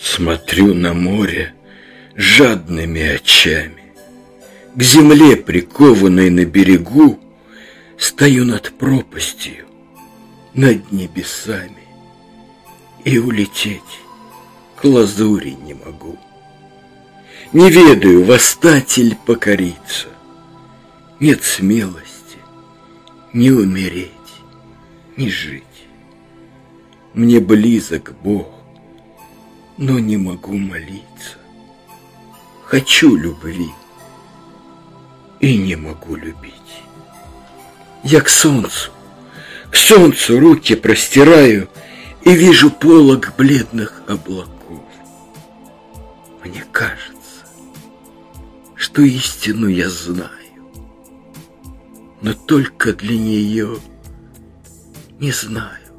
Смотрю на море жадными очами. К земле, прикованной на берегу, Стою над пропастью, над небесами, И улететь к лазури не могу. Не ведаю, восстать или покориться. Нет смелости не умереть, не жить. Мне близок Бог, но не могу молиться. Хочу любви и не могу любить. Я к солнцу, к солнцу руки простираю И вижу полог бледных облаков. Мне кажется, что истину я знаю, Но только для нее не знаю.